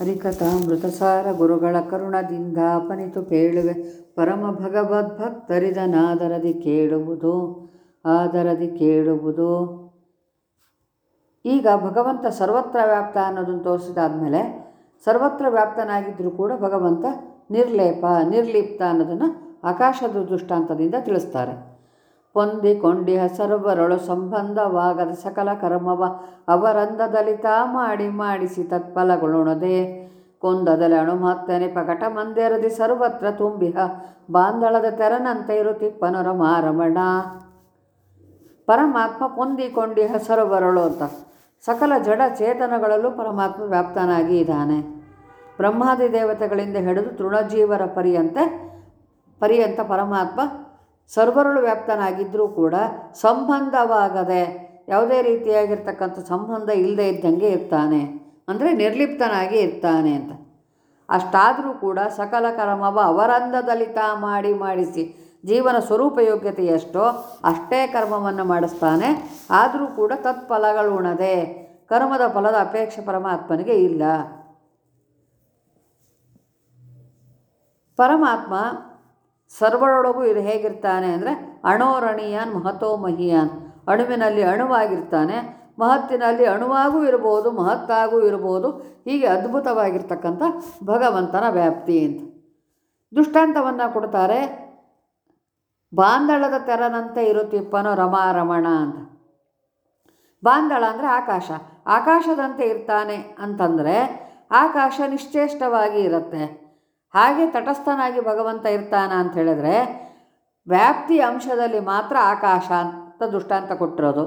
ಹರಿಕಥಾಮೃತಸಾರ ಗುರುಗಳ ಕರುಣದಿಂದ ಅಪನಿತು ಕೇಳುವೆ. ಪರಮ ಭಗವದ್ಭಕ್ತರಿದನಾದರದಿ ಕೇಳುವುದು, ಆದರದಿ ಕೇಳುವುದು. ಈಗ ಭಗವಂತ ಸರ್ವತ್ರ ವ್ಯಾಪ್ತ ಅನ್ನೋದನ್ನು ತೋರಿಸಿದಾದ್ಮೇಲೆ ಸರ್ವತ್ರ ವ್ಯಾಪ್ತನಾಗಿದ್ದರೂ ಕೂಡ ಭಗವಂತ ನಿರ್ಲೇಪ, ನಿರ್ಲಿಪ್ತ ಅನ್ನೋದನ್ನು ಆಕಾಶದ ದೃಷ್ಟಾಂತದಿಂದ ತಿಳಿಸ್ತಾರೆ. ಹೊಂದಿಕೊಂಡಿಹ ಸರ್ವರೊಳು ಸಂಬಂಧವಾಗದ ಸಕಲ ಕರ್ಮವ ಅವರಂದದಲಿತ ಮಾಡಿ ಮಾಡಿಸಿ ತತ್ಫಲಗೊಳುಣದೆ ಕೊಂದದಲ್ಲಿ ಅಣುಮಾತ್ತನೆ ಪಕಟ ಮಂದಿರದಿ ಸರ್ವತ್ರ ತುಂಬಿಹ. ಬಾಂಧಳದ ತೆರನಂತೆ ಇರುತ್ತಿಪ್ಪನರ ಮಾರಮಣ. ಪರಮಾತ್ಮ ಹೊಂದಿಕೊಂಡಿಹ ಸರ್ವರಳು ಅಂತ. ಸಕಲ ಜಡ ಚೇತನಗಳಲ್ಲೂ ಪರಮಾತ್ಮ ವ್ಯಾಪ್ತನಾಗಿ ಇದ್ದಾನೆ. ಬ್ರಹ್ಮಾದಿ ದೇವತೆಗಳಿಂದ ಹಿಡಿದು ತೃಣಜೀವರ ಪರ್ಯಂತ ಪರ್ಯಂತ ಪರಮಾತ್ಮ ಸರ್ವರಳು ವ್ಯಾಪ್ತನಾಗಿದ್ದರೂ ಕೂಡ ಸಂಬಂಧವಾಗದೆ ಯಾವುದೇ ರೀತಿಯಾಗಿರ್ತಕ್ಕಂಥ ಸಂಬಂಧ ಇಲ್ಲದೆ ಇದ್ದಂಗೆ ಇರ್ತಾನೆ. ಅಂದರೆ ನಿರ್ಲಿಪ್ತನಾಗಿ ಇರ್ತಾನೆ ಅಂತ. ಅಷ್ಟಾದರೂ ಕೂಡ ಸಕಲ ಕರ್ಮವ ಅವರಂದದಲ್ಲಿ ತಾ ಮಾಡಿ ಮಾಡಿಸಿ ಜೀವನ ಸ್ವರೂಪ ಯೋಗ್ಯತೆ ಎಷ್ಟೋ ಅಷ್ಟೇ ಕರ್ಮವನ್ನು ಮಾಡಿಸ್ತಾನೆ. ಆದರೂ ಕೂಡ ತತ್ಫಲಗಳು ಉಣದೆ. ಕರ್ಮದ ಫಲದ ಅಪೇಕ್ಷೆ ಪರಮಾತ್ಮನಿಗೆ ಇಲ್ಲ. ಪರಮಾತ್ಮ ಸರ್ವರೊಳಗೂ ಇದು ಹೇಗಿರ್ತಾನೆ ಅಂದರೆ ಅಣೋರಣೀಯಾನ್ ಮಹತೋ ಮಹಿಯಾನ್ ಅಣುವಿನಲ್ಲಿ ಅಣುವಾಗಿರ್ತಾನೆ. ಮಹತ್ತಿನಲ್ಲಿ ಅಣುವಾಗೂ ಇರ್ಬೋದು, ಮಹತ್ತಾಗೂ ಇರ್ಬೋದು. ಹೀಗೆ ಅದ್ಭುತವಾಗಿರ್ತಕ್ಕಂಥ ಭಗವಂತನ ವ್ಯಾಪ್ತಿ ಅಂತ. ದುಷ್ಟಾಂತವನ್ನು ಕೊಡ್ತಾರೆ. ಬಾಂದಳದ ತೆರನಂತೆ ಇರುತ್ತಿಪ್ಪನೋ ರಮಾರಮಣ ಅಂತ. ಬಾಂದಳ ಅಂದರೆ ಆಕಾಶ. ಆಕಾಶದಂತೆ ಇರ್ತಾನೆ ಅಂತಂದರೆ ಆಕಾಶ ನಿಶ್ಚೇಷ್ಟವಾಗಿ ಇರುತ್ತೆ. ಹಾಗೆ ತಟಸ್ಥನಾಗಿ ಭಗವಂತ ಇರ್ತಾನ ಅಂತ ಹೇಳಿದ್ರೆ ವ್ಯಾಪ್ತಿ ಅಂಶದಲ್ಲಿ ಮಾತ್ರ ಆಕಾಶ ಅಂತ ದೃಷ್ಟಾಂತ ಕೊಟ್ಟಿರೋದು.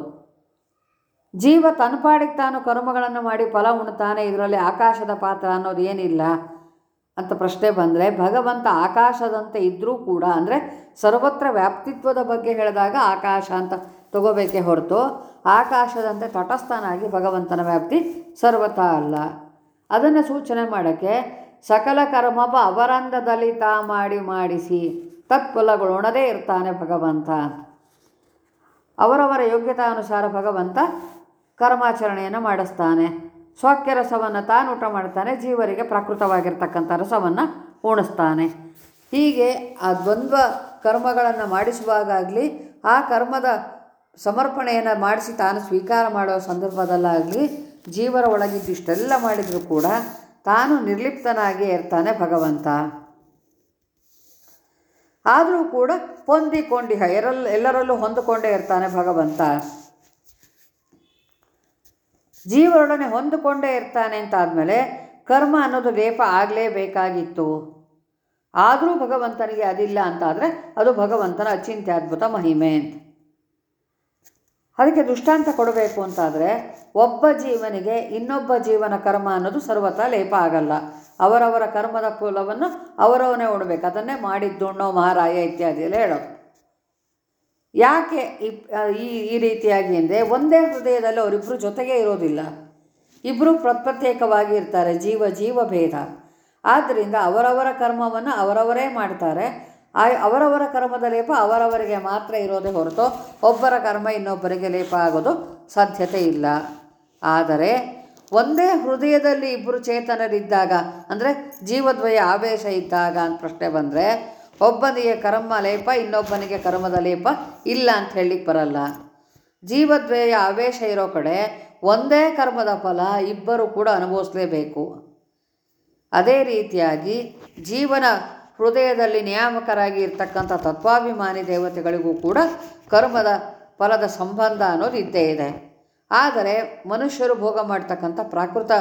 ಜೀವ ತನ್ಪಾಡಿಗೆ ತಾನು ಕರ್ಮಗಳನ್ನು ಮಾಡಿ ಫಲ ಉಣ್ತಾನೆ, ಇದರಲ್ಲಿ ಆಕಾಶದ ಪಾತ್ರ ಅನ್ನೋದು ಏನಿಲ್ಲ ಅಂತ ಪ್ರಶ್ನೆ ಬಂದರೆ ಭಗವಂತ ಆಕಾಶದಂತೆ ಇದ್ದರೂ ಕೂಡ ಅಂದರೆ ಸರ್ವತ್ರ ವ್ಯಾಪ್ತಿತ್ವದ ಬಗ್ಗೆ ಹೇಳಿದಾಗ ಆಕಾಶ ಅಂತ ತಗೋಬೇಕೇ ಹೊರತು ಆಕಾಶದಂತೆ ತಟಸ್ಥನಾಗಿ ಭಗವಂತನ ವ್ಯಾಪ್ತಿ ಸರ್ವತಾ ಅಲ್ಲ. ಅದನ್ನು ಸೂಚನೆ ಮಾಡೋಕ್ಕೆ ಸಕಲ ಕರ್ಮಪ ಅವರಂಧದಲ್ಲಿ ತಾ ಮಾಡಿ ಮಾಡಿಸಿ ತತ್ಫಲಗೊಳಣದೇ ಇರ್ತಾನೆ ಭಗವಂತ. ಅವರವರ ಯೋಗ್ಯತಾನುಸಾರ ಭಗವಂತ ಕರ್ಮಾಚರಣೆಯನ್ನು ಮಾಡಿಸ್ತಾನೆ. ಸ್ವಕ್ಯ ರಸವನ್ನು ತಾನು ಊಟ ಮಾಡ್ತಾನೆ, ಜೀವರಿಗೆ ಪ್ರಾಕೃತವಾಗಿರ್ತಕ್ಕಂಥ ರಸವನ್ನು ಉಣಿಸ್ತಾನೆ. ಹೀಗೆ ಆ ದ್ವಂದ್ವ ಕರ್ಮಗಳನ್ನು ಮಾಡಿಸುವಾಗಲಿ ಆ ಕರ್ಮದ ಸಮರ್ಪಣೆಯನ್ನು ಮಾಡಿಸಿ ತಾನು ಸ್ವೀಕಾರ ಮಾಡೋ ಸಂದರ್ಭದಲ್ಲಾಗಲಿ, ಜೀವರ ಒಳಗಿದ್ದಿಷ್ಟೆಲ್ಲ ಮಾಡಿದರೂ ಕೂಡ ತಾನು ನಿರ್ಲಿಪ್ತನಾಗಿ ಇರ್ತಾನೆ ಭಗವಂತ. ಆದರೂ ಕೂಡ ಹೊಂದಿಕೊಂಡಿಹ, ಎರಲ್, ಎಲ್ಲರಲ್ಲೂ ಹೊಂದಿಕೊಂಡೇ ಇರ್ತಾನೆ ಭಗವಂತ. ಜೀವರೊಡನೆ ಹೊಂದಿಕೊಂಡೇ ಇರ್ತಾನೆ ಅಂತ ಆದಮೇಲೆ ಕರ್ಮ ಅನ್ನೋದು ಲೇಪ ಆಗಲೇಬೇಕಾಗಿತ್ತು. ಆದರೂ ಭಗವಂತನಿಗೆ ಅದಿಲ್ಲ ಅಂತಾದರೆ ಅದು ಭಗವಂತನ ಅಚಿಂತ್ಯದ್ಭುತ ಮಹಿಮೆ ಅಂತ. ಅದಕ್ಕೆ ದೃಷ್ಟಾಂತ ಕೊಡಬೇಕು ಅಂತಾದರೆ ಒಬ್ಬ ಜೀವನಿಗೆ ಇನ್ನೊಬ್ಬ ಜೀವನ ಕರ್ಮ ಅನ್ನೋದು ಸರ್ವತಾ ಲೇಪ ಆಗಲ್ಲ. ಅವರವರ ಕರ್ಮದ ಫಲವನ್ನು ಅವರವನೇ ಉಣ್ಬೇಕು. ಅದನ್ನೇ ಮಾಡಿದ್ದುಣ್ಣೋ ಮಹಾರಾಯ ಇತ್ಯಾದಿ ಎಲ್ಲ ಹೇಳೋದು. ಯಾಕೆ ಈ ಈ ರೀತಿಯಾಗಿ ಅಂದರೆ ಒಂದೇ ಹೃದಯದಲ್ಲಿ ಅವರಿಬ್ಬರು ಜೊತೆಗೇ ಇರೋದಿಲ್ಲ. ಇಬ್ಬರು ಪ್ರತ್ಯೇಕವಾಗಿ ಇರ್ತಾರೆ. ಜೀವ ಜೀವ ಭೇದ. ಆದ್ದರಿಂದ ಅವರವರ ಕರ್ಮವನ್ನು ಅವರವರೇ ಮಾಡ್ತಾರೆ. ಆ ಅವರವರ ಕರ್ಮದ ಲೇಪ ಅವರವರಿಗೆ ಮಾತ್ರ ಇರೋದೇ ಹೊರತು ಒಬ್ಬರ ಕರ್ಮ ಇನ್ನೊಬ್ಬರಿಗೆ ಲೇಪ ಆಗೋದು ಸಾಧ್ಯತೆ ಇಲ್ಲ. ಆದರೆ ಒಂದೇ ಹೃದಯದಲ್ಲಿ ಇಬ್ಬರು ಚೇತನರಿದ್ದಾಗ, ಅಂದರೆ ಜೀವದ್ವಯ ಆವೇಶ ಇದ್ದಾಗ ಅಂತ ಪ್ರಶ್ನೆ ಬಂದರೆ, ಒಬ್ಬನಿಗೆ ಕರ್ಮ ಲೇಪ, ಇನ್ನೊಬ್ಬನಿಗೆ ಕರ್ಮದ ಲೇಪ ಇಲ್ಲ ಅಂತ ಹೇಳಲಿಕ್ಕೆ ಬರಲ್ಲ. ಜೀವದ್ವಯ ಆವೇಶ ಇರೋ ಕಡೆ ಒಂದೇ ಕರ್ಮದ ಫಲ ಇಬ್ಬರು ಕೂಡ ಅನುಭವಿಸಲೇಬೇಕು. ಅದೇ ರೀತಿಯಾಗಿ ಜೀವನ ಹೃದಯದಲ್ಲಿ ನಿಯಾಮಕರಾಗಿ ಇರ್ತಕ್ಕಂಥ ತತ್ವಾಭಿಮಾನಿ ದೇವತೆಗಳಿಗೂ ಕೂಡ ಕರ್ಮದ ಫಲದ ಸಂಬಂಧ ಅನ್ನೋದು ಇದ್ದೇ ಇದೆ. ಆದರೆ ಮನುಷ್ಯರು ಭೋಗ ಮಾಡ್ತಕ್ಕಂಥ ಪ್ರಾಕೃತ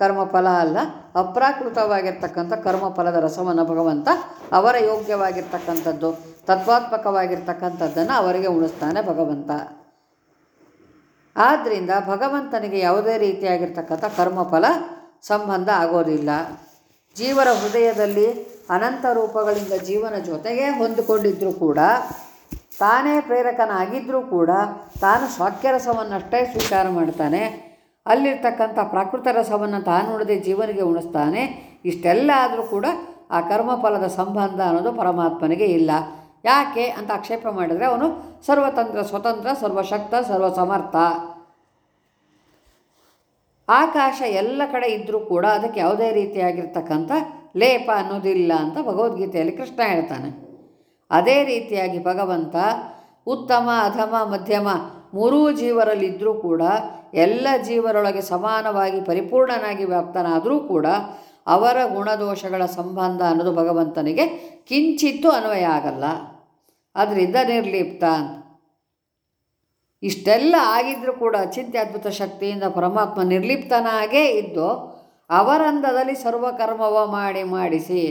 ಕರ್ಮಫಲ ಅಲ್ಲ, ಅಪ್ರಾಕೃತವಾಗಿರ್ತಕ್ಕಂಥ ಕರ್ಮಫಲದ ರಸವನ್ನು ಭಗವಂತ ಅವರ ಯೋಗ್ಯವಾಗಿರ್ತಕ್ಕಂಥದ್ದು, ತತ್ವಾತ್ಮಕವಾಗಿರ್ತಕ್ಕಂಥದ್ದನ್ನು ಅವರಿಗೆ ಉಣಿಸ್ತಾನೆ ಭಗವಂತ. ಆದ್ದರಿಂದ ಭಗವಂತನಿಗೆ ಯಾವುದೇ ರೀತಿಯಾಗಿರ್ತಕ್ಕಂಥ ಕರ್ಮಫಲ ಸಂಬಂಧ ಆಗೋದಿಲ್ಲ. ಜೀವರ ಹೃದಯದಲ್ಲಿ ಅನಂತ ರೂಪಗಳಿಂದ ಜೀವನ ಜೊತೆಗೆ ಹೊಂದಿಕೊಂಡಿದ್ದರೂ ಕೂಡ, ತಾನೇ ಪ್ರೇರಕನಾಗಿದ್ದರೂ ಕೂಡ, ತಾನು ಸ್ವಾಕ್ಯರಸವನ್ನಷ್ಟೇ ಸ್ವೀಕಾರ ಮಾಡ್ತಾನೆ. ಅಲ್ಲಿರ್ತಕ್ಕಂಥ ಪ್ರಾಕೃತ ರಸವನ್ನು ತಾನು ಉಳಿದೇ ಜೀವನಿಗೆ ಉಣಿಸ್ತಾನೆ. ಇಷ್ಟೆಲ್ಲ ಆದರೂ ಕೂಡ ಆ ಕರ್ಮಫಲದ ಸಂಬಂಧ ಅನ್ನೋದು ಪರಮಾತ್ಮನಿಗೆ ಇಲ್ಲ. ಯಾಕೆ ಅಂತ ಆಕ್ಷೇಪ ಮಾಡಿದರೆ ಅವನು ಸರ್ವತಂತ್ರ, ಸ್ವತಂತ್ರ, ಸರ್ವಶಕ್ತ, ಸರ್ವಸಮರ್ಥ. ಆಕಾಶ ಎಲ್ಲ ಕಡೆ ಇದ್ದರೂ ಕೂಡ ಅದಕ್ಕೆ ಯಾವುದೇ ರೀತಿಯಾಗಿರ್ತಕ್ಕಂಥ ಲೇಪ ಅನ್ನೋದಿಲ್ಲ ಅಂತ ಭಗವದ್ಗೀತೆಯಲ್ಲಿ ಕೃಷ್ಣ ಹೇಳ್ತಾನೆ. ಅದೇ ರೀತಿಯಾಗಿ ಭಗವಂತ ಉತ್ತಮ, ಅಧಮ, ಮಧ್ಯಮ ಮೂರೂ ಜೀವರಲ್ಲಿದ್ದರೂ ಕೂಡ ಎಲ್ಲ ಜೀವರೊಳಗೆ ಸಮಾನವಾಗಿ ಪರಿಪೂರ್ಣನಾಗಿ ವ್ಯಾಪ್ತನಾದರೂ ಕೂಡ ಅವರ ಗುಣದೋಷಗಳ ಸಂಬಂಧ ಅನ್ನೋದು ಭಗವಂತನಿಗೆ ಕಿಂಚಿತ್ತೂ ಅನ್ವಯ ಆಗಲ್ಲ. ಅದರಿಂದ ನಿರ್ಲಿಪ್ತ ಇಷ್ಟೆಲ್ಲ ಆಗಿದ್ದರೂ ಕೂಡ ಚಿಂತ್ಯಾದ್ಭುತ ಶಕ್ತಿಯಿಂದ ಪರಮಾತ್ಮ ನಿರ್ಲಿಪ್ತನಾಗೇ ಇದ್ದು ಅವರಂದದಲ್ಲಿ ಸರ್ವಕರ್ಮವ ಮಾಡಿ ಮಾಡಿಸಿ.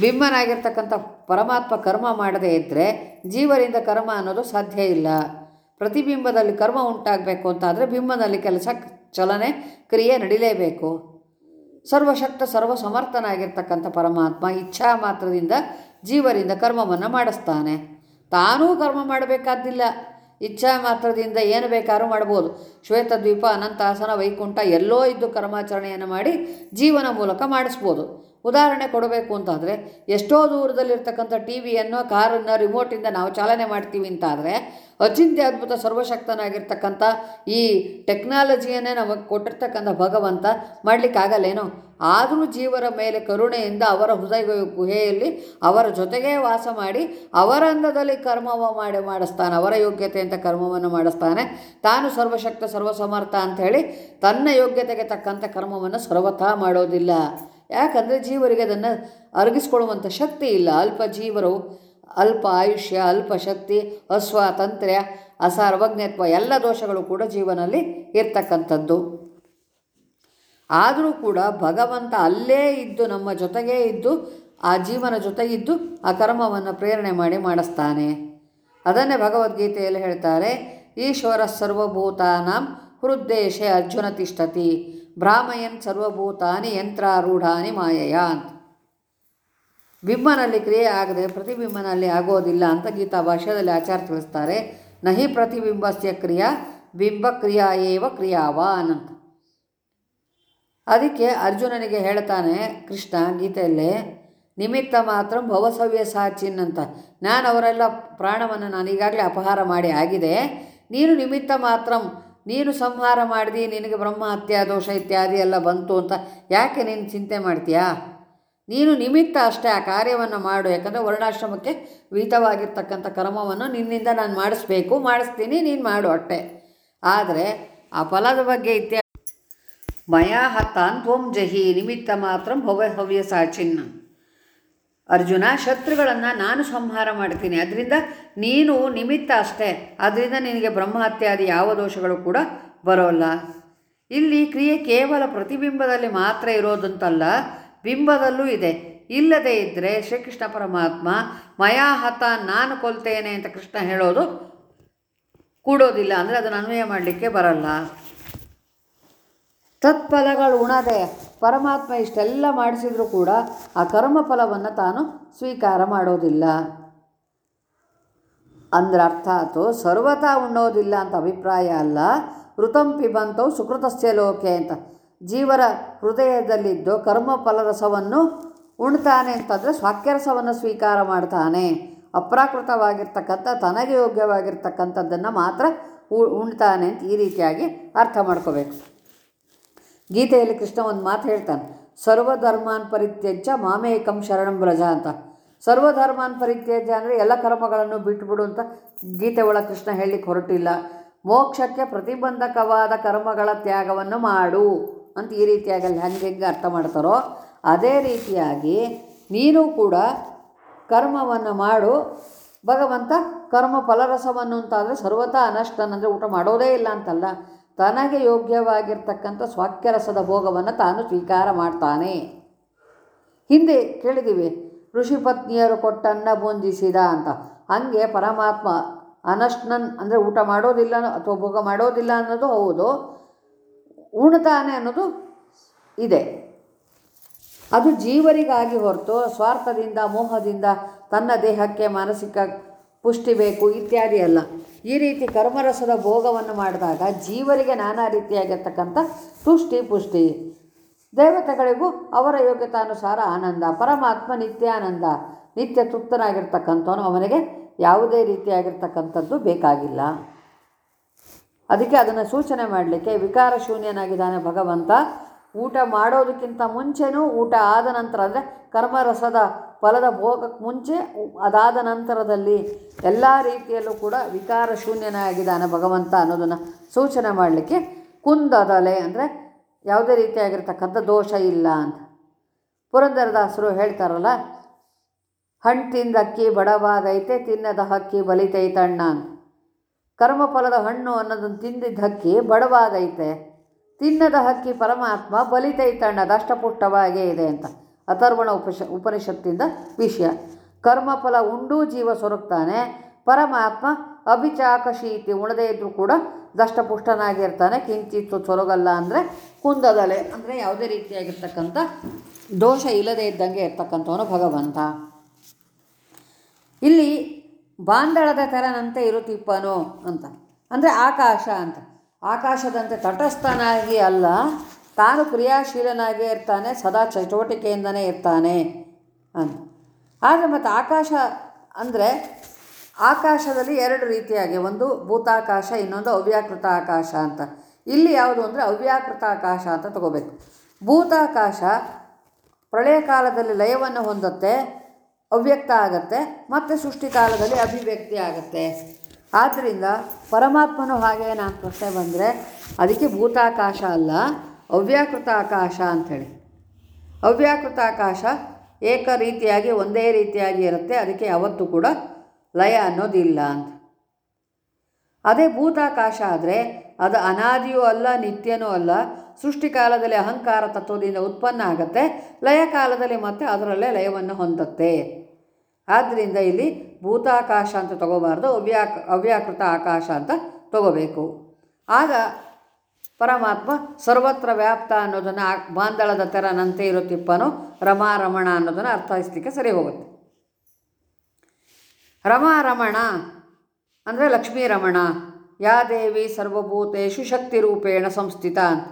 ಬಿಂಬನಾಗಿರ್ತಕ್ಕಂಥ ಪರಮಾತ್ಮ ಕರ್ಮ ಮಾಡದೇ ಇದ್ದರೆ ಜೀವರಿಂದ ಕರ್ಮ ಅನ್ನೋದು ಸಾಧ್ಯ ಇಲ್ಲ. ಪ್ರತಿಬಿಂಬದಲ್ಲಿ ಕರ್ಮ ಉಂಟಾಗಬೇಕು ಅಂತಾದರೆ ಬಿಂಬದಲ್ಲಿ ಕೆಲಸ ಚಲನೆ, ಕ್ರಿಯೆ ನಡಿಲೇಬೇಕು. ಸರ್ವಶಕ್ತ ಸರ್ವ ಸಮರ್ಥನಾಗಿರ್ತಕ್ಕಂಥ ಪರಮಾತ್ಮ ಇಚ್ಛಾ ಮಾತ್ರದಿಂದ ಜೀವರಿಂದ ಕರ್ಮವನ್ನು ಮಾಡಿಸ್ತಾನೆ. ತಾನೂ ಕರ್ಮ ಮಾಡಬೇಕಾದ್ದಿಲ್ಲ. ಇಚ್ಛಾ ಮಾತ್ರದಿಂದ ಏನು ಬೇಕಾದ್ರೂ ಮಾಡ್ಬೋದು. ಶ್ವೇತದ್ವೀಪ, ಅನಂತಾಸನ, ವೈಕುಂಠ ಎಲ್ಲೋ ಇದ್ದು ಕರ್ಮಾಚರಣೆಯನ್ನು ಮಾಡಿ ಜೀವನ ಮೂಲಕ ಮಾಡಿಸ್ಬೋದು. ಉದಾಹರಣೆ ಕೊಡಬೇಕು ಅಂತಾದರೆ, ಎಷ್ಟೋ ದೂರದಲ್ಲಿರ್ತಕ್ಕಂಥ ಟಿ ವಿಯನ್ನು, ಕಾರನ್ನು ರಿಮೋಟಿಂದ ನಾವು ಚಾಲನೆ ಮಾಡ್ತೀವಿ ಅಂತಾದರೆ, ಅಚಿಂತ್ಯ ಅದ್ಭುತ ಸರ್ವಶಕ್ತನಾಗಿರ್ತಕ್ಕಂಥ ಈ ಟೆಕ್ನಾಲಜಿಯನ್ನೇ ನಮಗೆ ಕೊಟ್ಟಿರ್ತಕ್ಕಂಥ ಭಗವಂತ ಮಾಡಲಿಕ್ಕಾಗಲ್ಲೇನೋ? ಆದರೂ ಜೀವರ ಮೇಲೆ ಕರುಣೆಯಿಂದ ಅವರ ಹೃದಯ ಗುಹೆಯಲ್ಲಿ ಅವರ ಜೊತೆಗೇ ವಾಸ ಮಾಡಿ, ಅವರ ಅಂದದಲ್ಲಿ ಕರ್ಮವ ಮಾಡಿ, ಮಾಡಿಸ್ತಾನೆ, ಅವರ ಯೋಗ್ಯತೆ ಅಂತ ಕರ್ಮವನ್ನು ಮಾಡಿಸ್ತಾನೆ, ತಾನು ಸರ್ವಶಕ್ತ, ಸರ್ವಸಮರ್ಥ ಅಂಥೇಳಿ ತನ್ನ ಯೋಗ್ಯತೆಗೆ ತಕ್ಕಂಥ ಕರ್ಮವನ್ನು ಸರ್ವಥಾ ಮಾಡೋದಿಲ್ಲ. ಯಾಕಂದರೆ ಜೀವರಿಗೆ ಅದನ್ನು ಅರಗಿಸ್ಕೊಳ್ಳುವಂಥ ಶಕ್ತಿ ಇಲ್ಲ. ಅಲ್ಪ ಜೀವರು, ಅಲ್ಪ ಆಯುಷ್ಯ, ಅಲ್ಪ ಶಕ್ತಿ ಅಸ್ವಾತಂತ್ರ್ಯ ಅಸಾರ್ವಜ್ಞತ್ವ, ಎಲ್ಲ ದೋಷಗಳು ಕೂಡ ಜೀವನಲ್ಲಿ ಇರ್ತಕ್ಕಂಥದ್ದು. ಆದರೂ ಕೂಡ ಭಗವಂತ ಅಲ್ಲೇ ಇದ್ದು, ನಮ್ಮ ಜೊತೆಗೇ ಇದ್ದು, ಆ ಜೀವನ ಜೊತೆಗಿದ್ದು ಆ ಕರ್ಮವನ್ನು ಪ್ರೇರಣೆ ಮಾಡಿ ಮಾಡಿಸ್ತಾನೆ. ಅದನ್ನೇ ಭಗವದ್ಗೀತೆಯಲ್ಲಿ ಹೇಳ್ತಾರೆ, ಈಶ್ವರ ಸರ್ವಭೂತಾನಾಂ ಹೃದ್ದೇಶೆ ಅರ್ಜುನ ತಿಷ್ಠತಿ ಭ್ರಾಮಯನ್ ಸರ್ವಭೂತಾನಿ ಯಂತ್ರಾರೂಢಾನಿ ಮಾಯಯ ಅಂತ ಬಿಂಬನಲ್ಲಿ ಕ್ರಿಯೆ ಆಗದೆ ಪ್ರತಿಬಿಂಬನಲ್ಲಿ ಆಗೋದಿಲ್ಲ ಅಂತ ಗೀತಾ ಭಾಷ್ಯದಲ್ಲಿ ಆಚಾರ ತಿಳಿಸ್ತಾರೆ. ನಹಿ ಪ್ರತಿಬಿಂಬಸ್ಯ ಕ್ರಿಯಾ, ಬಿಂಬ ಏವ ಕ್ರಿಯಾವಾನ್ ಅಂತ. ಅದಕ್ಕೆ ಅರ್ಜುನನಿಗೆ ಹೇಳ್ತಾನೆ, ಕೃಷ್ಣ ಗೀತೆಯಲ್ಲೇ, ನಿಮಿತ್ತ ಮಾತ್ರ ಭವಸವ್ಯ ಸಾಚಿನ್ ಅಂತ. ನಾನು ಅವರೆಲ್ಲ ಪ್ರಾಣವನ್ನು ನಾನು ಈಗಾಗಲೇ ಅಪಹಾರ ಮಾಡಿ ಆಗಿದೆ. ನೀನು ನಿಮಿತ್ತ ಮಾತ್ರ ನೀನು ಸಂಹಾರ ಮಾಡಿದಿ, ನಿನಗೆ ಬ್ರಹ್ಮ ಹತ್ಯಾ ದೋಷ ಇತ್ಯಾದಿ ಎಲ್ಲ ಬಂತು ಅಂತ ಯಾಕೆ ನೀನು ಚಿಂತೆ ಮಾಡ್ತೀಯಾ? ನೀನು ನಿಮಿತ್ತ ಅಷ್ಟೇ ಆ ಕಾರ್ಯವನ್ನು ಮಾಡು, ಯಾಕಂದರೆ ವರ್ಣಾಶ್ರಮಕ್ಕೆ ವಿಹಿತವಾಗಿರ್ತಕ್ಕಂಥ ಕ್ರಮವನ್ನು ನಿನ್ನಿಂದ ನಾನು ಮಾಡಿಸ್ಬೇಕು, ಮಾಡಿಸ್ತೀನಿ, ನೀನು ಮಾಡು ಅಷ್ಟೇ. ಆದರೆ ಆ ಫಲದ ಬಗ್ಗೆ ಇತ್ಯ ಮಯಾ ಹತ್ತಾನ್ ತ್ವಂ ಜಹಿ, ನಿಮಿತ್ತ ಮಾತ್ರ ಭವ ಹವ್ಯ ಸಾಚಿನ್ನ ಅರ್ಜುನ, ಶತ್ರುಗಳನ್ನು ನಾನು ಸಂಹಾರ ಮಾಡ್ತೀನಿ. ಅದರಿಂದ ನೀನು ನಿಮಿತ್ತ ಅಷ್ಟೇ. ಅದರಿಂದ ನಿನಗೆ ಬ್ರಹ್ಮಹತ್ಯಾದಿ ಯಾವ ದೋಷಗಳು ಕೂಡ ಬರೋಲ್ಲ. ಇಲ್ಲಿ ಕ್ರಿಯೆ ಕೇವಲ ಪ್ರತಿಬಿಂಬದಲ್ಲಿ ಮಾತ್ರ ಇರೋದಂತಲ್ಲ, ಬಿಂಬದಲ್ಲೂ ಇದೆ. ಇಲ್ಲದೇ ಇದ್ದರೆ ಶ್ರೀಕೃಷ್ಣ ಪರಮಾತ್ಮ ಮಯಾಹತ ನಾನು ಕೊಲ್ತೇನೆ ಅಂತ ಕೃಷ್ಣ ಹೇಳೋದು ಕೂಡೋದಿಲ್ಲ. ಅಂದರೆ ಅದನ್ನು ಅನ್ವಯ ಮಾಡಲಿಕ್ಕೆ ಬರಲ್ಲ. ತತ್ಫಲಗಳು ಉಣದೆ. ಪರಮಾತ್ಮ ಇಷ್ಟೆಲ್ಲ ಮಾಡಿಸಿದರೂ ಕೂಡ ಆ ಕರ್ಮಫಲವನ್ನು ತಾನು ಸ್ವೀಕಾರ ಮಾಡೋದಿಲ್ಲ. ಅಂದ್ರೆ ಅರ್ಥಾತು ಸರ್ವತಾ ಉಣ್ಣೋದಿಲ್ಲ ಅಂತ ಅಭಿಪ್ರಾಯ ಅಲ್ಲ, ಋತಂ ಪಿಬಂತವು ಸುಕೃತಸ್ಯ ಲೋಕೆ ಅಂತ. ಜೀವರ ಹೃದಯದಲ್ಲಿದ್ದು ಕರ್ಮ ಫಲರಸವನ್ನು ಉಣ್ತಾನೆ ಅಂತಂದರೆ ಸ್ವಾಕ್ಯರಸವನ್ನು ಸ್ವೀಕಾರ ಮಾಡ್ತಾನೆ. ಅಪ್ರಾಕೃತವಾಗಿರ್ತಕ್ಕಂಥ, ತನಗೆ ಯೋಗ್ಯವಾಗಿರ್ತಕ್ಕಂಥದ್ದನ್ನು ಮಾತ್ರ ಉಣ್ತಾನೆ ಅಂತ ಈ ರೀತಿಯಾಗಿ ಅರ್ಥ ಮಾಡ್ಕೋಬೇಕು. ಗೀತೆಯಲ್ಲಿ ಕೃಷ್ಣ ಒಂದು ಮಾತು ಹೇಳ್ತಾನೆ, ಸರ್ವಧರ್ಮಾನ್ ಪರಿತ್ಯಜ್ಯ ಮಾಮೇಕಂ ಶರಣಂ ವ್ರಜ ಅಂತ. ಸರ್ವಧರ್ಮಾನ್ ಪರಿತ್ಯಜ್ಯ ಅಂದರೆ ಎಲ್ಲ ಕರ್ಮಗಳನ್ನು ಬಿಟ್ಟುಬಿಡು ಅಂತ ಗೀತೆ ಒಳ ಕೃಷ್ಣ ಹೇಳಲಿಕ್ಕೆ ಹೊರಟಿಲ್ಲ. ಮೋಕ್ಷಕ್ಕೆ ಪ್ರತಿಬಂಧಕವಾದ ಕರ್ಮಗಳ ತ್ಯಾಗವನ್ನು ಮಾಡು ಅಂತ ಈ ರೀತಿಯಾಗಿ ಅಲ್ಲಿ ಹೆಂಗೆ ಹೆಂಗೆ ಅರ್ಥ ಮಾಡ್ತಾರೋ, ಅದೇ ರೀತಿಯಾಗಿ ನೀನು ಕೂಡ ಕರ್ಮವನ್ನು ಮಾಡು. ಭಗವಂತ ಕರ್ಮ ಫಲರಸವನ್ನು ಅಂತಾದರೆ ಸರ್ವತಾ ಅನಷ್ಟನ್ ಅಂದರೆ ಊಟ ಮಾಡೋದೇ ಇಲ್ಲ ಅಂತಲ್ಲ. ತನಗೆ ಯೋಗ್ಯವಾಗಿರ್ತಕ್ಕಂಥ ಸ್ವಾಕ್ಯರಸದ ಭೋಗವನ್ನು ತಾನು ಸ್ವೀಕಾರ ಮಾಡ್ತಾನೆ. ಹಿಂದೆ ಕೇಳಿದ್ದೀವಿ ಋಷಿ ಪತ್ನಿಯರು ಕೊಟ್ಟನ್ನ ಬುಂಜಿಸಿದ ಅಂತ. ಹಾಗೆ ಪರಮಾತ್ಮ ಅನಶ್ನನ್ ಅಂದರೆ ಊಟ ಮಾಡೋದಿಲ್ಲ ಅಥವಾ ಭೋಗ ಮಾಡೋದಿಲ್ಲ ಅನ್ನೋದು ಹೌದು. ಉಣ್ತಾನೆ ಅನ್ನೋದು ಇದೆ. ಅದು ಜೀವರಿಗಾಗಿ ಹೊರತು, ಸ್ವಾರ್ಥದಿಂದ, ಮೋಹದಿಂದ ತನ್ನ ದೇಹಕ್ಕೆ ಮಾನಸಿಕ ಪುಷ್ಟಿ ಬೇಕು ಇತ್ಯಾದಿ ಅಲ್ಲ ಈ ರೀತಿ ಕರ್ಮರಸದ ಭೋಗವನ್ನು ಮಾಡಿದಾಗ ಜೀವರಿಗೆ ನಾನಾ ರೀತಿಯಾಗಿರ್ತಕ್ಕಂಥ ತುಷ್ಟಿ ಪುಷ್ಟಿ. ದೇವತೆಗಳಿಗೂ ಅವರ ಯೋಗ್ಯತಾನುಸಾರ ಆನಂದ, ಪರಮಾತ್ಮ ನಿತ್ಯಾನಂದ, ನಿತ್ಯ ತೃಪ್ತನಾಗಿರ್ತಕ್ಕಂಥವನು ಅವನಿಗೆ ಯಾವುದೇ ರೀತಿಯಾಗಿರ್ತಕ್ಕಂಥದ್ದು ಬೇಕಾಗಿಲ್ಲ. ಅದಕ್ಕೆ ಅದನ್ನು ಸೂಚನೆ ಮಾಡಲಿಕ್ಕೆ ವಿಕಾರ ಶೂನ್ಯನಾಗಿದ್ದಾನೆ ಭಗವಂತ. ಊಟ ಮಾಡೋದಕ್ಕಿಂತ ಮುಂಚೆನೂ ಊಟ ಆದ ನಂತರ ಅಂದರೆ ಕರ್ಮರಸದ ಫಲದ ಭೋಗಕ್ಕೆ ಮುಂಚೆ ಅದಾದ ನಂತರದಲ್ಲಿ ಎಲ್ಲ ರೀತಿಯಲ್ಲೂ ಕೂಡ ವಿಕಾರ ಶೂನ್ಯನಾಗಿದ್ದಾನೆ ಭಗವಂತ ಅನ್ನೋದನ್ನು ಸೂಚನೆ ಮಾಡಲಿಕ್ಕೆ ಕುಂದದಲೆ ಅಂದರೆ ಯಾವುದೇ ರೀತಿಯಾಗಿರ್ತಕ್ಕಂಥ ದೋಷ ಇಲ್ಲ ಅಂತ. ಪುರಂದರದಾಸರು ಹೇಳ್ತಾರಲ್ಲ ಹಣ್ಣು ತಿಂದ ಅಕ್ಕಿ ಬಡವಾಗೈತೆ, ತಿನ್ನದ ಹಕ್ಕಿ ಬಲಿತೈತಣ್ಣ ಅಂತ. ಕರ್ಮಫಲದ ಹಣ್ಣು ಅನ್ನೋದನ್ನು ತಿಂದಿದ್ದ ಹಕ್ಕಿ ಬಡವಾಗೈತೆ, ತಿನ್ನದ ಹಕ್ಕಿ ಪರಮಾತ್ಮ ಬಲಿತೈತಣ್ಣ ದಷ್ಟಪುಷ್ಟವಾಗೇ ಇದೆ ಅಂತ. ಅಥರ್ವಣ ಉಪಶ, ಉಪನಿಷತ್ತಿಂದ ವಿಷಯ. ಕರ್ಮಫಲ ಉಂಡೂ, ಜೀವ ಸೊರಗ್ತಾನೆ ಪರಮಾತ್ಮ ಅಭಿಚಾಕಶೀತಿ ಉಣದೇ ಇದ್ದರೂ ಕೂಡ ದಷ್ಟಪುಷ್ಟನಾಗಿರ್ತಾನೆ. ಕಿಂಚಿತ್ತು ಸೊರಗಲ್ಲ ಅಂದರೆ ಕುಂದದಲೆ. ಅಂದರೆ ಯಾವುದೇ ರೀತಿಯಾಗಿರ್ತಕ್ಕಂಥ ದೋಷ ಇಲ್ಲದೆ ಇದ್ದಂಗೆ ಇರ್ತಕ್ಕಂಥವನು ಭಗವಂತ. ಇಲ್ಲಿ ಬಾಂದಳದ ತೆರನಂತೆ ಇರುತ್ತಿಪ್ಪನು ಅಂತ. ಅಂದರೆ ಆಕಾಶ ಅಂತ. ಆಕಾಶದಂತೆ ತಟಸ್ಥನಾಗಿ ಅಲ್ಲ ತಾನು ಕ್ರಿಯಾಶೀಲನಾಗೇ ಇರ್ತಾನೆ, ಸದಾ ಚಟುವಟಿಕೆಯಿಂದನೇ ಇರ್ತಾನೆ ಅಂತ. ಆದರೆ ಮತ್ತು ಆಕಾಶ ಅಂದರೆ ಆಕಾಶದಲ್ಲಿ ಎರಡು ರೀತಿಯಾಗಿ, ಒಂದು ಭೂತಾಕಾಶ, ಇನ್ನೊಂದು ಅವ್ಯಾಕೃತ ಆಕಾಶ ಅಂತ. ಇಲ್ಲಿ ಯಾವುದು ಅಂದರೆ ಅವ್ಯಾಕೃತ ಆಕಾಶ ಅಂತ ತಗೋಬೇಕು. ಭೂತಾಕಾಶ ಪ್ರಳಯ ಕಾಲದಲ್ಲಿ ಲಯವನ್ನು ಹೊಂದುತ್ತೆ, ಅವ್ಯಕ್ತ ಆಗತ್ತೆ, ಮತ್ತು ಸೃಷ್ಟಿ ಕಾಲದಲ್ಲಿ ಅಭಿವ್ಯಕ್ತಿ ಆಗತ್ತೆ. ಆದ್ದರಿಂದ ಪರಮಾತ್ಮನು ಹಾಗೆ ನಾನು ಪ್ರಶ್ನೆ ಬಂದರೆ ಅದಕ್ಕೆ ಭೂತಾಕಾಶ ಅಲ್ಲ ಅವ್ಯಾಕೃತ ಆಕಾಶ ಅಂಥೇಳಿ. ಅವ್ಯಾಕೃತ ಆಕಾಶ ಏಕ ರೀತಿಯಾಗಿ ಒಂದೇ ರೀತಿಯಾಗಿ ಇರುತ್ತೆ, ಅದಕ್ಕೆ ಯಾವತ್ತೂ ಕೂಡ ಲಯ ಅನ್ನೋದಿಲ್ಲ ಅಂತ. ಅದೇ ಭೂತಾಕಾಶ ಆದರೆ ಅದು ಅನಾದಿಯೂ ಅಲ್ಲ, ನಿತ್ಯನೂ ಅಲ್ಲ ಸೃಷ್ಟಿಕಾಲದಲ್ಲಿ ಅಹಂಕಾರ ತತ್ವದಿಂದ ಉತ್ಪನ್ನ ಆಗುತ್ತೆ, ಲಯ ಕಾಲದಲ್ಲಿ ಮತ್ತೆ ಅದರಲ್ಲೇ ಲಯವನ್ನು ಹೊಂದುತ್ತೆ. ಆದ್ದರಿಂದ ಇಲ್ಲಿ ಭೂತಾಕಾಶ ಅಂತ ತಗೋಬಾರ್ದು, ಅವ್ಯಾಕ ಅವ್ಯಾಕೃತ ಆಕಾಶ ಅಂತ ತಗೋಬೇಕು. ಆಗ ಪರಮಾತ್ಮ ಸರ್ವತ್ರ ವ್ಯಾಪ್ತ ಅನ್ನೋದನ್ನು ಬಾಂದಳದ ತೆರನಂತೆ ಇರುತ್ತಿಪ್ಪನು ರಮಾರಮಣ ಅನ್ನೋದನ್ನು ಅರ್ಥೈಸಲಿಕ್ಕೆ ಸರಿ ಹೋಗುತ್ತೆ. ರಮಾರಮಣ ಅಂದರೆ ಲಕ್ಷ್ಮೀ ರಮಣ. ಯಾ ದೇವಿ ಸರ್ವಭೂತೇಶು ಶಕ್ತಿ ರೂಪೇಣ ಸಂಸ್ಥಿತ ಅಂತ.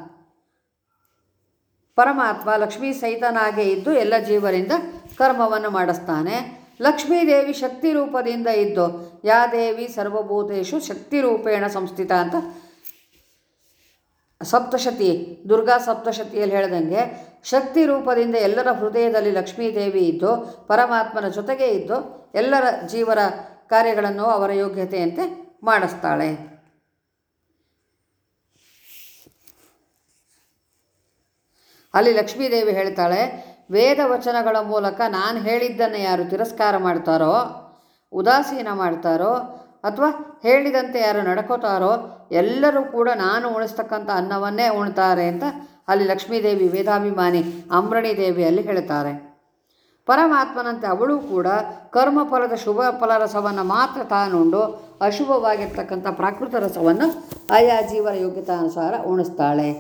ಪರಮಾತ್ಮ ಲಕ್ಷ್ಮೀ ಸಹಿತನಾಗೇ ಇದ್ದು ಎಲ್ಲ ಜೀವರಿಂದ ಕರ್ಮವನ್ನು ಮಾಡಿಸ್ತಾನೆ. ಲಕ್ಷ್ಮೀ ದೇವಿ ಶಕ್ತಿ ರೂಪದಿಂದ ಇದ್ದು ಯಾ ದೇವಿ ಸರ್ವಭೂತೇಶು ಶಕ್ತಿ ರೂಪೇಣ ಸಂಸ್ಥಿತ ಅಂತ ಸಪ್ತಶತಿ, ದುರ್ಗಾ ಸಪ್ತಶತಿಯಲ್ಲಿ ಹೇಳ್ದಂಗೆ, ಶಕ್ತಿ ರೂಪದಿಂದ ಎಲ್ಲರ ಹೃದಯದಲ್ಲಿ ಲಕ್ಷ್ಮೀ ದೇವಿ ಇದ್ದು, ಪರಮಾತ್ಮನ ಜೊತೆಗೆ ಇದ್ದು, ಎಲ್ಲರ ಜೀವರ ಕಾರ್ಯಗಳನ್ನು ಅವರ ಯೋಗ್ಯತೆಯಂತೆ ಮಾಡಿಸ್ತಾಳೆ. ಅಲ್ಲಿ ಲಕ್ಷ್ಮೀದೇವಿ ಹೇಳ್ತಾಳೆ, ವೇದ ವಚನಗಳ ಮೂಲಕ ನಾನು ಹೇಳಿದ್ದನ್ನು ಯಾರು ತಿರಸ್ಕಾರ ಮಾಡ್ತಾರೋ, ಉದಾಸೀನ ಮಾಡ್ತಾರೋ ಅಥವಾ ಹೇಳಿದಂತೆ ಯಾರು ನಡ್ಕೋತಾರೋ ಎಲ್ಲರೂ ಕೂಡ ನಾನು ಉಣಿಸ್ತಕ್ಕಂಥ ಅನ್ನವನ್ನೇ ಉಣ್ತಾರೆ ಅಂತ ಅಲ್ಲಿ ಲಕ್ಷ್ಮೀದೇವಿ ವೇದಾಭಿಮಾನಿ ಅಂಬ್ರಣಿ ದೇವಿಯಲ್ಲಿ ಹೇಳ್ತಾರೆ. ಪರಮಾತ್ಮನಂತೆ ಅವಳು ಕೂಡ ಕರ್ಮಫಲದ ಶುಭ ಫಲರಸವನ್ನು ಮಾತ್ರ ತಾನುಂಡು ಅಶುಭವಾಗಿರ್ತಕ್ಕಂಥ ಪ್ರಾಕೃತ ರಸವನ್ನು ಆಯಾ ಜೀವನ ಯೋಗ್ಯತಾನುಸಾರ ಉಣಿಸ್ತಾಳೆ.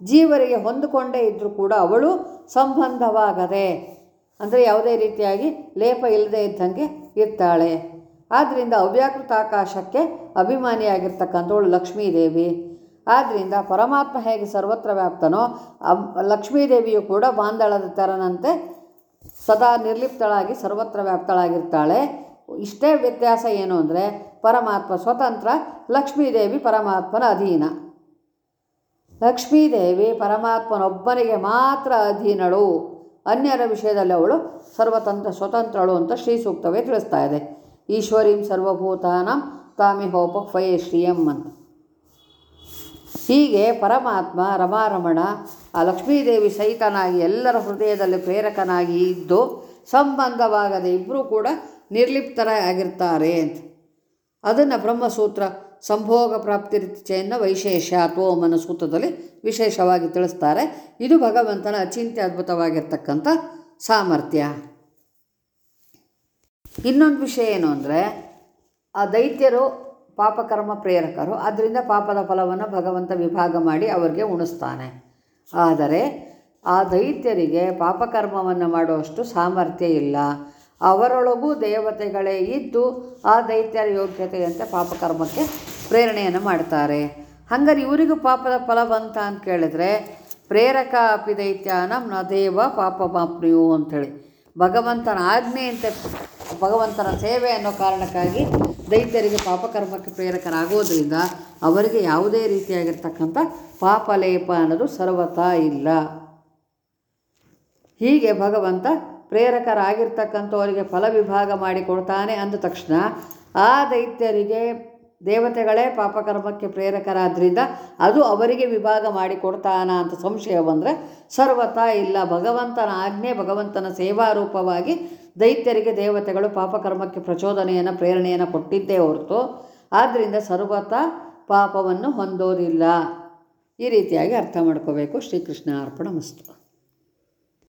ಜೀವರಿಗೆ ಹೊಂದಿಕೊಂಡೇ ಇದ್ದರೂ ಕೂಡ ಅವಳು ಸಂಬಂಧವಾಗದೆ, ಅಂದರೆ ಯಾವುದೇ ರೀತಿಯಾಗಿ ಲೇಪ ಇಲ್ಲದೆ ಇದ್ದಂಗೆ ಇರ್ತಾಳೆ. ಆದ್ದರಿಂದ ಅವ್ಯಾಕೃತ ಆಕಾಶಕ್ಕೆ ಅಭಿಮಾನಿಯಾಗಿರ್ತಕ್ಕಂಥವಳು ಲಕ್ಷ್ಮೀದೇವಿ. ಆದ್ದರಿಂದ ಪರಮಾತ್ಮ ಹೇಗೆ ಸರ್ವತ್ರ ವ್ಯಾಪ್ತನೋ, ಅಬ್, ಲಕ್ಷ್ಮೀದೇವಿಯು ಕೂಡ ಬಾಂಧಳದ ತೆರನಂತೆ ಸದಾ ನಿರ್ಲಿಪ್ತಳಾಗಿ ಸರ್ವತ್ರ ವ್ಯಾಪ್ತಳಾಗಿರ್ತಾಳೆ. ಇಷ್ಟೇ ವ್ಯತ್ಯಾಸ ಏನು ಅಂದರೆ, ಪರಮಾತ್ಮ ಸ್ವತಂತ್ರ, ಲಕ್ಷ್ಮೀದೇವಿ ಪರಮಾತ್ಮನ ಅಧೀನ. ಲಕ್ಷ್ಮೀದೇವಿ ಪರಮಾತ್ಮನೊಬ್ಬನಿಗೆ ಮಾತ್ರ ಅಧೀನಳು. ಅನ್ಯರ ವಿಷಯದಲ್ಲಿ ಅವಳು ಸರ್ವತಂತ್ರ, ಸ್ವತಂತ್ರಳು ಅಂತ ಶ್ರೀ ಸೂಕ್ತವೇ ತಿಳಿಸ್ತಾ ಇದೆ. ಈಶ್ವರೀಂ ಸರ್ವಭೂತಾನಂ ತಾಮಿಹೋಪ ಫಯ ಶ್ರೀಯಂ ಅಂತ. ಹೀಗೆ ಪರಮಾತ್ಮ, ರಮಾರಮಣ, ಆ ಲಕ್ಷ್ಮೀದೇವಿ ಸಹಿತನಾಗಿ ಎಲ್ಲರ ಹೃದಯದಲ್ಲಿ ಪ್ರೇರಕನಾಗಿ ಇದ್ದು ಸಂಬಂಧವಾಗದೆ ಇಬ್ಬರೂ ಕೂಡ ನಿರ್ಲಿಪ್ತರಾಗಿರ್ತಾರೆ ಅಂತ. ಅದನ್ನು ಬ್ರಹ್ಮಸೂತ್ರ ಸಂಭೋಗ ಪ್ರಾಪ್ತಿರಿಚೆಯನ್ನು ವೈಶೇಷ ಅಥೋಮನ ಸೂತ್ರದಲ್ಲಿ ವಿಶೇಷವಾಗಿ ತಿಳಿಸ್ತಾರೆ. ಇದು ಭಗವಂತನ ಅಚಿಂತ್ಯ ಅದ್ಭುತವಾಗಿರ್ತಕ್ಕಂಥ ಸಾಮರ್ಥ್ಯ. ಇನ್ನೊಂದು ವಿಷಯ ಏನು ಅಂದರೆ, ಆ ದೈತ್ಯರು ಪಾಪಕರ್ಮ ಪ್ರೇರಕರು ಅದರಿಂದ ಪಾಪದ ಫಲವನ್ನು ಭಗವಂತ ವಿಭಾಗ ಮಾಡಿ ಅವರಿಗೆ ಉಣಿಸ್ತಾನೆ. ಆದರೆ ಆ ದೈತ್ಯರಿಗೆ ಪಾಪಕರ್ಮವನ್ನು ಮಾಡುವಷ್ಟು ಸಾಮರ್ಥ್ಯ ಇಲ್ಲ. ಅವರೊಳಗೂ ದೇವತೆಗಳೇ ಇದ್ದು ಆ ದೈತ್ಯರ ಯೋಗ್ಯತೆಯಂತೆ ಪಾಪಕರ್ಮಕ್ಕೆ ಪ್ರೇರಣೆಯನ್ನು ಮಾಡ್ತಾರೆ. ಹಂಗಾರೆ ಇವರಿಗೂ ಪಾಪದ ಫಲ ಬಂತ ಅಂತ ಕೇಳಿದ್ರೆ, ಪ್ರೇರಕ ಅಪಿ ದೈತ್ಯಾನಂ ನ ದೇವ ಪಾಪ ಮಾಪ್ರಿಯು ಅಂಥೇಳಿ ಭಗವಂತನ ಆಜ್ಞೆಯಂತೆ ಭಗವಂತನ ಸೇವೆ ಅನ್ನೋ ಕಾರಣಕ್ಕಾಗಿ ದೈತ್ಯರಿಗೆ ಪಾಪಕರ್ಮಕ್ಕೆ ಪ್ರೇರಕರಾಗೋದ್ರಿಂದ ಅವರಿಗೆ ಯಾವುದೇ ರೀತಿಯಾಗಿರ್ತಕ್ಕಂಥ ಪಾಪಲೇಪ ಅನ್ನೋದು ಸರ್ವತಾ ಇಲ್ಲ. ಹೀಗೆ ಭಗವಂತ ಪ್ರೇರಕರಾಗಿರ್ತಕ್ಕಂಥವರಿಗೆ ಫಲ ವಿಭಾಗ ಮಾಡಿಕೊಡ್ತಾನೆ ಅಂದ ತಕ್ಷಣ ಆ ದೈತ್ಯರಿಗೆ ದೇವತೆಗಳೇ ಪಾಪಕರ್ಮಕ್ಕೆ ಪ್ರೇರಕರಾದ್ರಿಂದ ಅದು ಅವರಿಗೆ ವಿಭಾಗ ಮಾಡಿಕೊಡ್ತಾನ ಅಂತ ಸಂಶಯ ಬಂದರೆ ಸರ್ವತಾ ಇಲ್ಲ. ಭಗವಂತನ ಆಜ್ಞೆ, ಭಗವಂತನ ಸೇವಾರೂಪವಾಗಿ ದೈತ್ಯರಿಗೆ ದೇವತೆಗಳು ಪಾಪಕರ್ಮಕ್ಕೆ ಪ್ರಚೋದನೆಯನ್ನು, ಪ್ರೇರಣೆಯನ್ನು ಕೊಟ್ಟಿದ್ದೇ ಹೊರತು ಆದ್ದರಿಂದ ಸರ್ವತ ಪಾಪವನ್ನು ಹೊಂದೋದಿಲ್ಲ ಈ ರೀತಿಯಾಗಿ ಅರ್ಥ ಮಾಡ್ಕೋಬೇಕು. ಶ್ರೀಕೃಷ್ಣ ಅರ್ಪಣ ಮಸ್ತು.